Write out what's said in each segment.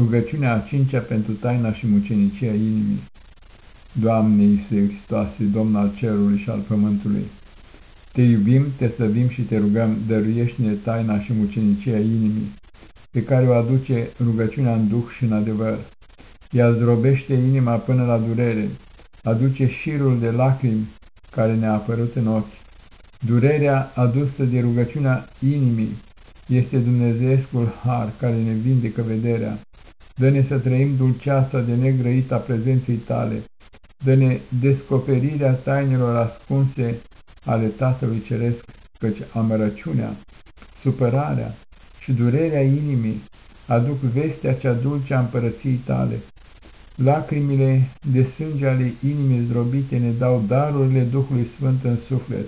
Rugăciunea a cincea pentru taina și mucenicia inimii. Doamne Iisuse Hristoase, Domn al cerului și al pământului, Te iubim, Te slăvim și Te rugăm, dăruiește-ne taina și mucenicia inimii, pe care o aduce rugăciunea în duh și în adevăr. Ea zdrobește inima până la durere, aduce șirul de lacrimi care ne-a apărut în ochi. Durerea adusă de rugăciunea inimii este Dumnezeescul har care ne vindecă vederea. Dă-ne să trăim dulceața de negrăit a prezenței tale. Dă-ne descoperirea tainelor ascunse ale Tatălui Ceresc, căci amărăciunea, supărarea și durerea inimii aduc vestea cea dulce a împărăției tale. Lacrimile de sânge ale inimii zdrobite ne dau darurile Duhului Sfânt în suflet.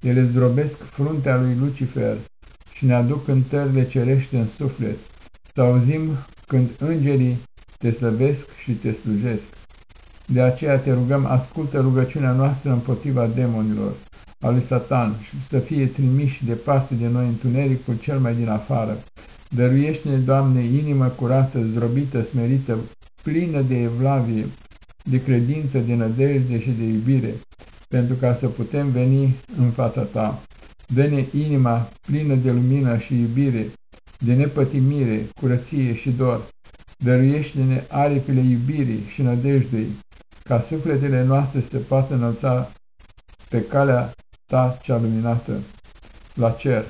Ele zdrobesc fruntea lui Lucifer și ne aduc cântările cerește în suflet. Să auzim când îngerii te slăvesc și te slujesc. De aceea te rugăm, ascultă rugăciunea noastră împotriva demonilor, a lui Satan, și să fie trimiși departe de noi întunericul cel mai din afară. Dăruiește-ne, Doamne, inimă curată, zdrobită, smerită, plină de evlavie, de credință, de nădejde și de iubire, pentru ca să putem veni în fața Ta. Dă-ne inima plină de lumină și iubire, de nepătimire, curăție și dor. Dăruiește-ne aripile iubirii și nădejdei, ca sufletele noastre să poată înălța pe calea Ta cea luminată, la cer.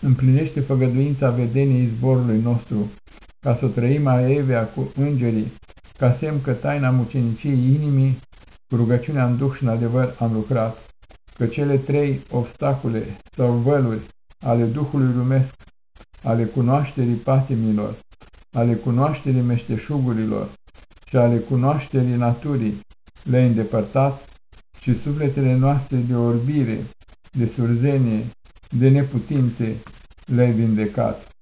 Împlinește făgăduința vedeniei izvorului nostru, ca să trăim aevea cu îngerii, ca semn că taina muceniciei inimii, cu rugăciunea în duh și în adevăr am lucrat, că cele trei obstacole sau văluri ale Duhului lumesc, ale cunoașterii patimilor, ale cunoașterii meșteșugurilor și ale cunoașterii naturii le-ai îndepărtat și sufletele noastre de orbire, de surzenie, de neputințe le-ai vindecat.